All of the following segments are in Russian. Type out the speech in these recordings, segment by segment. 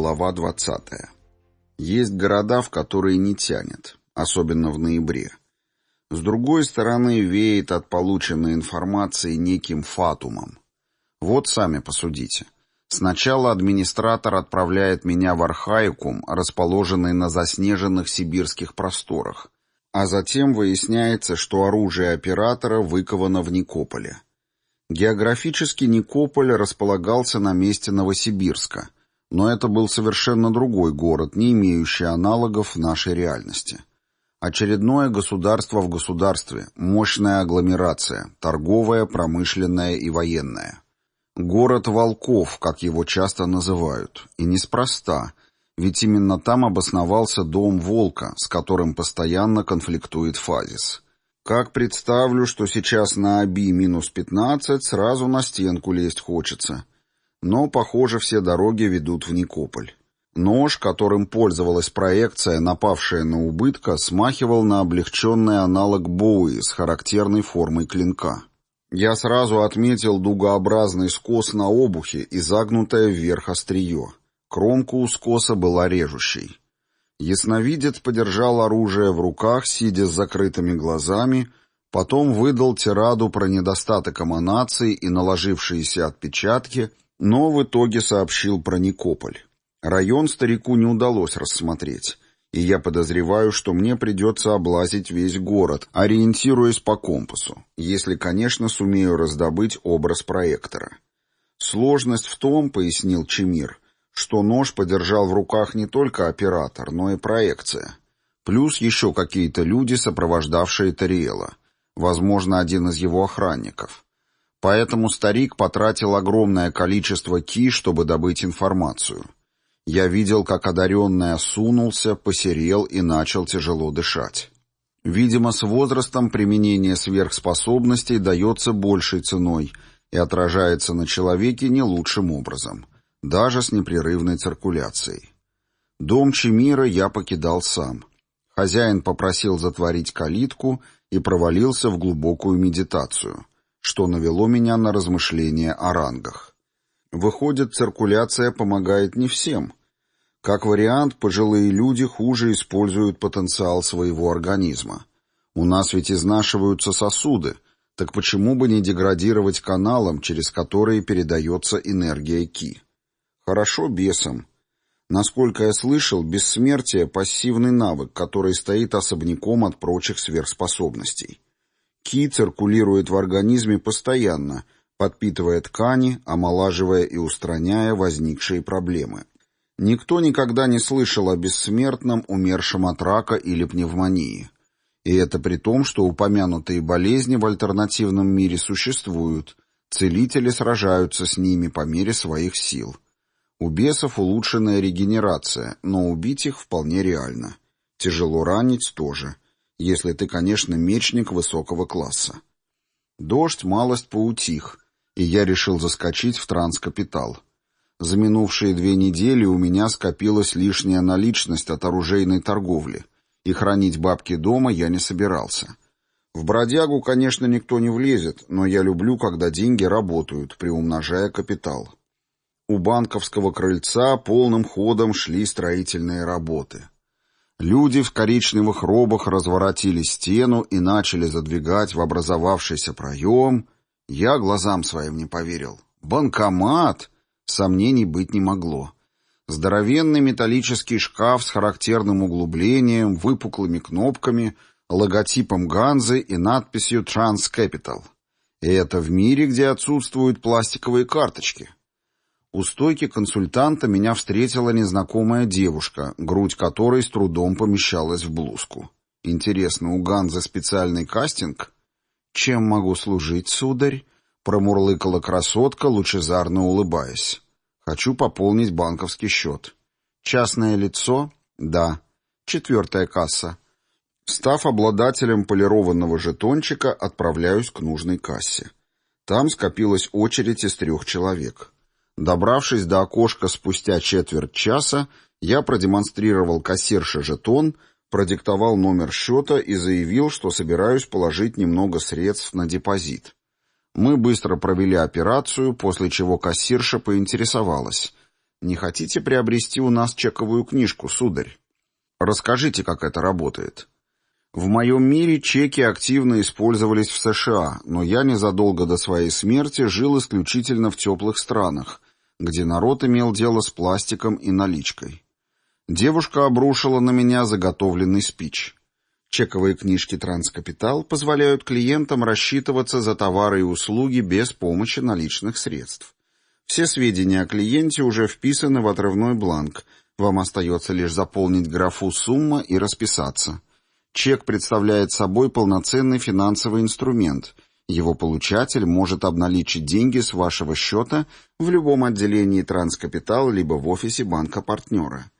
Глава 20. Есть города, в которые не тянет, особенно в ноябре. С другой стороны, веет от полученной информации неким фатумом. Вот сами посудите. Сначала администратор отправляет меня в Архаикум, расположенный на заснеженных сибирских просторах, а затем выясняется, что оружие оператора выковано в Никополе. Географически Никополь располагался на месте Новосибирска, но это был совершенно другой город, не имеющий аналогов в нашей реальности. Очередное государство в государстве, мощная агломерация, торговая, промышленная и военная. Город волков, как его часто называют, и неспроста, ведь именно там обосновался дом волка, с которым постоянно конфликтует Фазис. Как представлю, что сейчас на АБИ минус 15, сразу на стенку лезть хочется. Но, похоже, все дороги ведут в Никополь. Нож, которым пользовалась проекция, напавшая на убытка, смахивал на облегченный аналог Боуи с характерной формой клинка. Я сразу отметил дугообразный скос на обухе и загнутое вверх острие. Кромка у скоса была режущей. Ясновидец подержал оружие в руках, сидя с закрытыми глазами, потом выдал тираду про недостаток эманации и наложившиеся отпечатки, но в итоге сообщил про Никополь. Район старику не удалось рассмотреть, и я подозреваю, что мне придется облазить весь город, ориентируясь по компасу, если, конечно, сумею раздобыть образ проектора. Сложность в том, пояснил Чемир, что нож подержал в руках не только оператор, но и проекция. Плюс еще какие-то люди, сопровождавшие Тариэла. Возможно, один из его охранников. Поэтому старик потратил огромное количество ки, чтобы добыть информацию. Я видел, как одаренный осунулся, посерел и начал тяжело дышать. Видимо, с возрастом применение сверхспособностей дается большей ценой и отражается на человеке не лучшим образом даже с непрерывной циркуляцией. Дом Чемира я покидал сам. Хозяин попросил затворить калитку и провалился в глубокую медитацию, что навело меня на размышления о рангах. Выходит, циркуляция помогает не всем. Как вариант, пожилые люди хуже используют потенциал своего организма. У нас ведь изнашиваются сосуды, так почему бы не деградировать каналом, через которые передается энергия Ки? Хорошо бесом. Насколько я слышал, бессмертие — пассивный навык, который стоит особняком от прочих сверхспособностей. Ки циркулирует в организме постоянно, подпитывая ткани, омолаживая и устраняя возникшие проблемы. Никто никогда не слышал о бессмертном, умершем от рака или пневмонии. И это при том, что упомянутые болезни в альтернативном мире существуют, целители сражаются с ними по мере своих сил. У бесов улучшенная регенерация, но убить их вполне реально. Тяжело ранить тоже, если ты, конечно, мечник высокого класса. Дождь малость поутих, и я решил заскочить в транскапитал. За минувшие две недели у меня скопилась лишняя наличность от оружейной торговли, и хранить бабки дома я не собирался. В бродягу, конечно, никто не влезет, но я люблю, когда деньги работают, приумножая капитал. У банковского крыльца полным ходом шли строительные работы. Люди в коричневых робах разворотили стену и начали задвигать в образовавшийся проем. Я глазам своим не поверил. Банкомат? Сомнений быть не могло. Здоровенный металлический шкаф с характерным углублением, выпуклыми кнопками, логотипом Ганзы и надписью «Трансcapital». И это в мире, где отсутствуют пластиковые карточки. У стойки консультанта меня встретила незнакомая девушка, грудь которой с трудом помещалась в блузку. Интересно, у Ганзы специальный кастинг? Чем могу служить, сударь? Промурлыкала красотка, лучезарно улыбаясь. Хочу пополнить банковский счет. Частное лицо? Да. Четвертая касса. Став обладателем полированного жетончика, отправляюсь к нужной кассе. Там скопилась очередь из трех человек. Добравшись до окошка спустя четверть часа, я продемонстрировал кассирше жетон, продиктовал номер счета и заявил, что собираюсь положить немного средств на депозит. Мы быстро провели операцию, после чего кассирша поинтересовалась. Не хотите приобрести у нас чековую книжку, сударь? Расскажите, как это работает. В моем мире чеки активно использовались в США, но я незадолго до своей смерти жил исключительно в теплых странах, где народ имел дело с пластиком и наличкой. Девушка обрушила на меня заготовленный спич. Чековые книжки «Транскапитал» позволяют клиентам рассчитываться за товары и услуги без помощи наличных средств. Все сведения о клиенте уже вписаны в отрывной бланк. Вам остается лишь заполнить графу «Сумма» и расписаться. Чек представляет собой полноценный финансовый инструмент. Его получатель может обналичить деньги с вашего счета в любом отделении «Транскапитал» либо в офисе банка-партнера.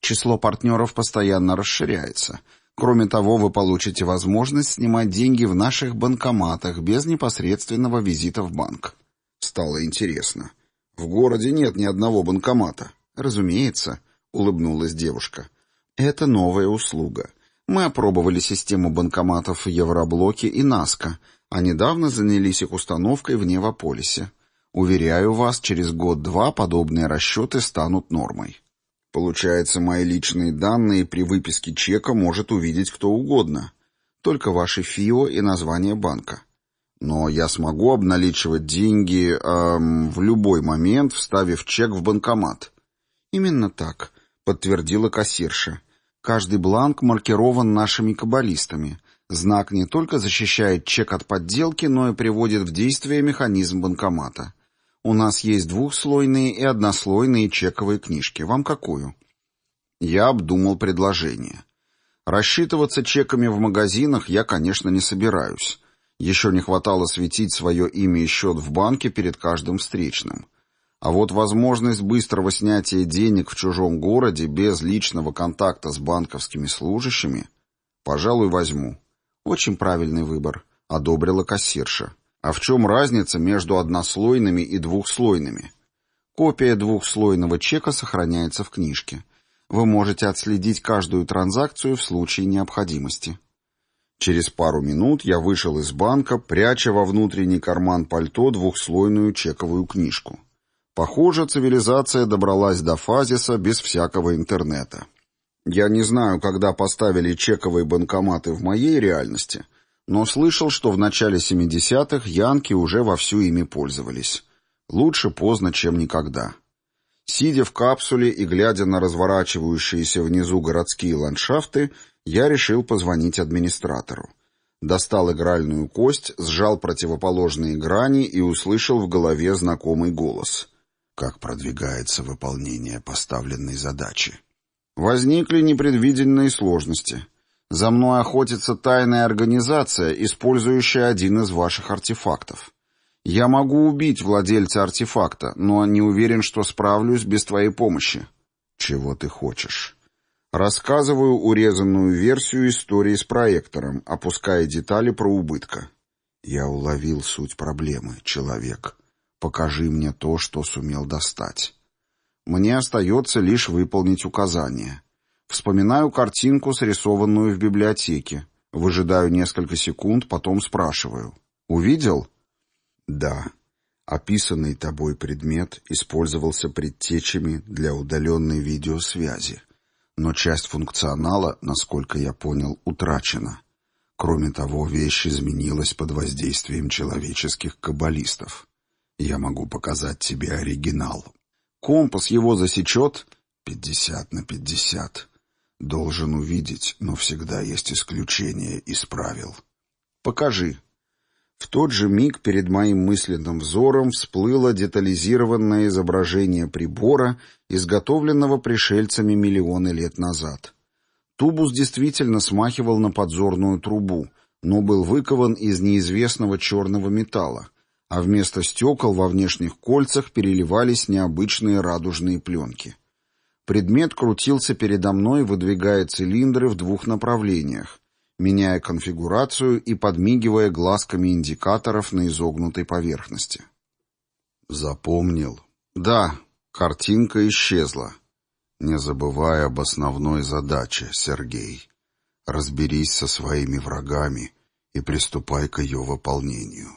Число партнеров постоянно расширяется. Кроме того, вы получите возможность снимать деньги в наших банкоматах без непосредственного визита в банк. Стало интересно. В городе нет ни одного банкомата. Разумеется, улыбнулась девушка. Это новая услуга. Мы опробовали систему банкоматов в Евроблоке и Наска, а недавно занялись их установкой в Невополисе. Уверяю вас, через год-два подобные расчеты станут нормой. Получается, мои личные данные при выписке чека может увидеть кто угодно. Только ваши ФИО и название банка. Но я смогу обналичивать деньги эм, в любой момент, вставив чек в банкомат. Именно так, подтвердила кассирша. Каждый бланк маркирован нашими каббалистами. Знак не только защищает чек от подделки, но и приводит в действие механизм банкомата. У нас есть двухслойные и однослойные чековые книжки. Вам какую? Я обдумал предложение. Рассчитываться чеками в магазинах я, конечно, не собираюсь. Еще не хватало светить свое имя и счет в банке перед каждым встречным. А вот возможность быстрого снятия денег в чужом городе без личного контакта с банковскими служащими, пожалуй, возьму. Очень правильный выбор, одобрила кассирша. А в чем разница между однослойными и двухслойными? Копия двухслойного чека сохраняется в книжке. Вы можете отследить каждую транзакцию в случае необходимости. Через пару минут я вышел из банка, пряча во внутренний карман пальто двухслойную чековую книжку. Похоже, цивилизация добралась до фазиса без всякого интернета. Я не знаю, когда поставили чековые банкоматы в моей реальности — но слышал, что в начале 70-х янки уже вовсю ими пользовались. Лучше поздно, чем никогда. Сидя в капсуле и глядя на разворачивающиеся внизу городские ландшафты, я решил позвонить администратору. Достал игральную кость, сжал противоположные грани и услышал в голове знакомый голос. Как продвигается выполнение поставленной задачи? Возникли непредвиденные сложности. За мной охотится тайная организация, использующая один из ваших артефактов. Я могу убить владельца артефакта, но не уверен, что справлюсь без твоей помощи. Чего ты хочешь? Рассказываю урезанную версию истории с проектором, опуская детали про убытка. Я уловил суть проблемы, человек. Покажи мне то, что сумел достать. Мне остается лишь выполнить указания. Вспоминаю картинку, срисованную в библиотеке. Выжидаю несколько секунд, потом спрашиваю. «Увидел?» «Да». Описанный тобой предмет использовался предтечами для удаленной видеосвязи. Но часть функционала, насколько я понял, утрачена. Кроме того, вещь изменилась под воздействием человеческих каббалистов. Я могу показать тебе оригинал. Компас его засечет? Пятьдесят на пятьдесят. Должен увидеть, но всегда есть исключение из правил. Покажи. В тот же миг перед моим мысленным взором всплыло детализированное изображение прибора, изготовленного пришельцами миллионы лет назад. Тубус действительно смахивал на подзорную трубу, но был выкован из неизвестного черного металла, а вместо стекол во внешних кольцах переливались необычные радужные пленки. Предмет крутился передо мной, выдвигая цилиндры в двух направлениях, меняя конфигурацию и подмигивая глазками индикаторов на изогнутой поверхности. Запомнил. Да, картинка исчезла. Не забывай об основной задаче, Сергей. Разберись со своими врагами и приступай к ее выполнению.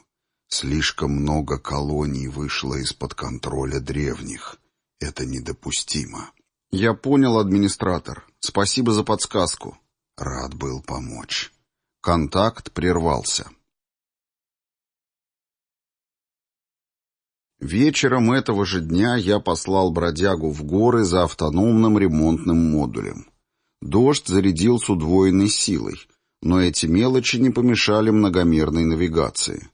Слишком много колоний вышло из-под контроля древних. Это недопустимо. Я понял, администратор. Спасибо за подсказку. Рад был помочь. Контакт прервался. Вечером этого же дня я послал бродягу в горы за автономным ремонтным модулем. Дождь зарядил с удвоенной силой, но эти мелочи не помешали многомерной навигации.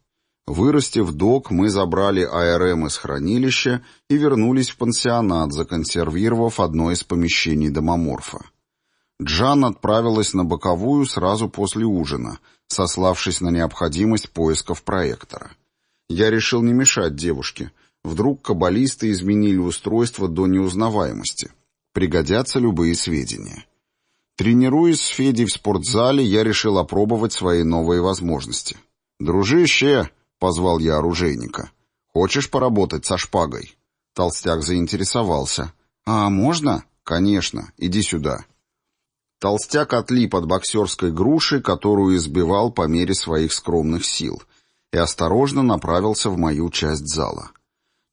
Вырастив док, мы забрали АРМ из хранилища и вернулись в пансионат, законсервировав одно из помещений домоморфа. Джан отправилась на боковую сразу после ужина, сославшись на необходимость поисков проектора. Я решил не мешать девушке. Вдруг каббалисты изменили устройство до неузнаваемости. Пригодятся любые сведения. Тренируясь с Федей в спортзале, я решил опробовать свои новые возможности. «Дружище!» — позвал я оружейника. «Хочешь поработать со шпагой?» Толстяк заинтересовался. «А можно?» «Конечно. Иди сюда». Толстяк отлип от боксерской груши, которую избивал по мере своих скромных сил — и осторожно направился в мою часть зала.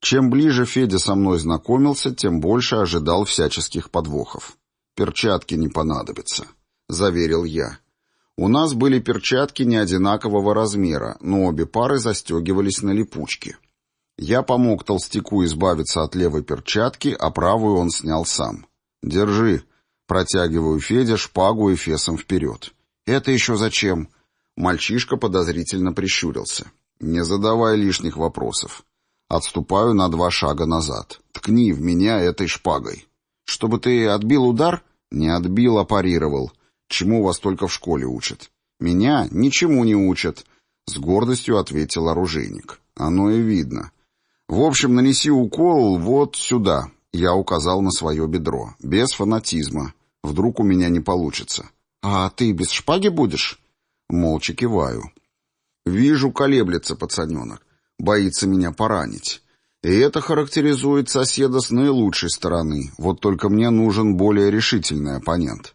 Чем ближе Федя со мной знакомился, тем больше ожидал всяческих подвохов. «Перчатки не понадобятся», — заверил я. У нас были перчатки не одинакового размера, но обе пары застегивались на липучке. Я помог толстяку избавиться от левой перчатки, а правую он снял сам. «Держи», — протягиваю Федя шпагу эфесом вперед. «Это еще зачем?» Мальчишка подозрительно прищурился. «Не задавай лишних вопросов. Отступаю на два шага назад. Ткни в меня этой шпагой. Чтобы ты отбил удар? Не отбил, а парировал. Чему вас только в школе учат? Меня ничему не учат. С гордостью ответил оружейник. Оно и видно. В общем, нанеси укол вот сюда. Я указал на свое бедро. Без фанатизма. Вдруг у меня не получится. А ты без шпаги будешь? Молча киваю. Вижу, колеблется пацаненок. Боится меня поранить. И это характеризует соседа с наилучшей стороны. Вот только мне нужен более решительный оппонент.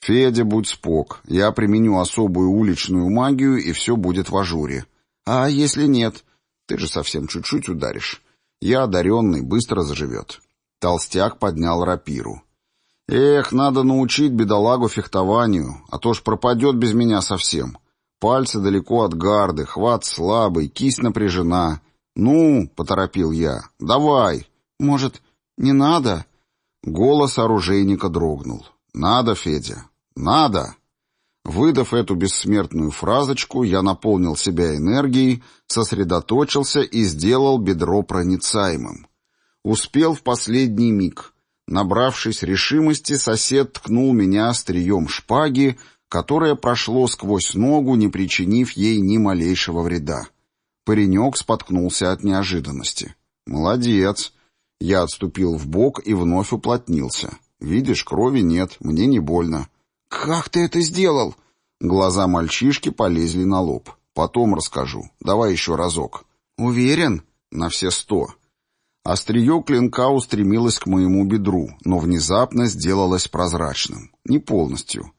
Федя, будь спок. Я применю особую уличную магию, и все будет в ажуре. А если нет? Ты же совсем чуть-чуть ударишь. Я одаренный, быстро заживет. Толстяк поднял рапиру. Эх, надо научить бедолагу фехтованию, а то ж пропадет без меня совсем. Пальцы далеко от гарды, хват слабый, кисть напряжена. «Ну», — поторопил я, — «давай». «Может, не надо?» Голос оружейника дрогнул. «Надо, Федя, надо». Выдав эту бессмертную фразочку, я наполнил себя энергией, сосредоточился и сделал бедро проницаемым. Успел в последний миг — Набравшись решимости, сосед ткнул меня острием шпаги, которое прошло сквозь ногу, не причинив ей ни малейшего вреда. Паренек споткнулся от неожиданности. «Молодец!» Я отступил в бок и вновь уплотнился. «Видишь, крови нет, мне не больно». «Как ты это сделал?» Глаза мальчишки полезли на лоб. «Потом расскажу. Давай еще разок». «Уверен?» «На все сто». Острие клинка устремилось к моему бедру, но внезапно сделалось прозрачным. Не полностью.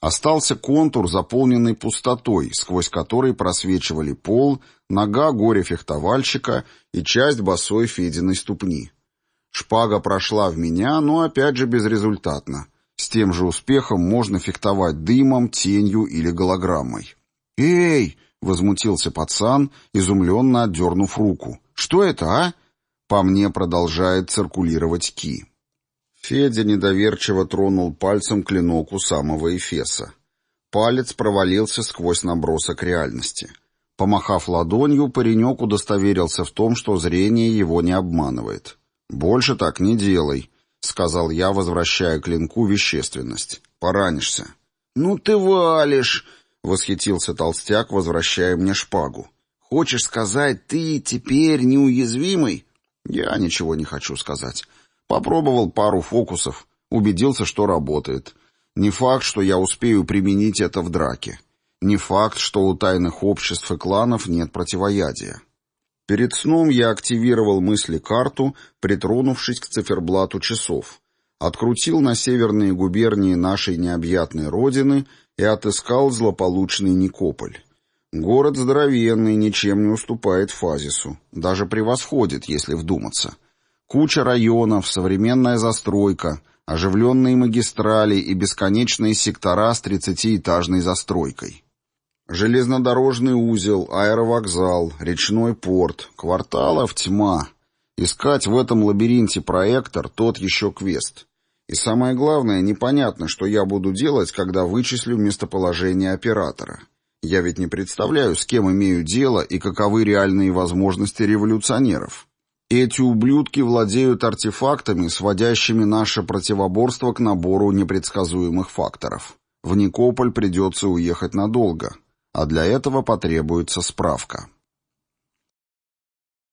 Остался контур, заполненный пустотой, сквозь который просвечивали пол, нога горе-фехтовальщика и часть босой Фединой ступни. Шпага прошла в меня, но опять же безрезультатно. С тем же успехом можно фехтовать дымом, тенью или голограммой. «Эй!» — возмутился пацан, изумленно отдернув руку. «Что это, а?» По мне продолжает циркулировать ки. Федя недоверчиво тронул пальцем клинок у самого Эфеса. Палец провалился сквозь набросок реальности. Помахав ладонью, паренек удостоверился в том, что зрение его не обманывает. «Больше так не делай», — сказал я, возвращая клинку вещественность. «Поранишься». «Ну ты валишь!» — восхитился толстяк, возвращая мне шпагу. «Хочешь сказать, ты теперь неуязвимый?» Я ничего не хочу сказать. Попробовал пару фокусов, убедился, что работает. Не факт, что я успею применить это в драке. Не факт, что у тайных обществ и кланов нет противоядия. Перед сном я активировал мысли-карту, притронувшись к циферблату часов. Открутил на северные губернии нашей необъятной родины и отыскал злополучный Никополь. Город здоровенный, ничем не уступает Фазису. Даже превосходит, если вдуматься. Куча районов, современная застройка, оживленные магистрали и бесконечные сектора с 30-этажной застройкой. Железнодорожный узел, аэровокзал, речной порт, кварталов тьма. Искать в этом лабиринте проектор — тот еще квест. И самое главное, непонятно, что я буду делать, когда вычислю местоположение оператора. Я ведь не представляю, с кем имею дело и каковы реальные возможности революционеров. Эти ублюдки владеют артефактами, сводящими наше противоборство к набору непредсказуемых факторов. В Никополь придется уехать надолго, а для этого потребуется справка.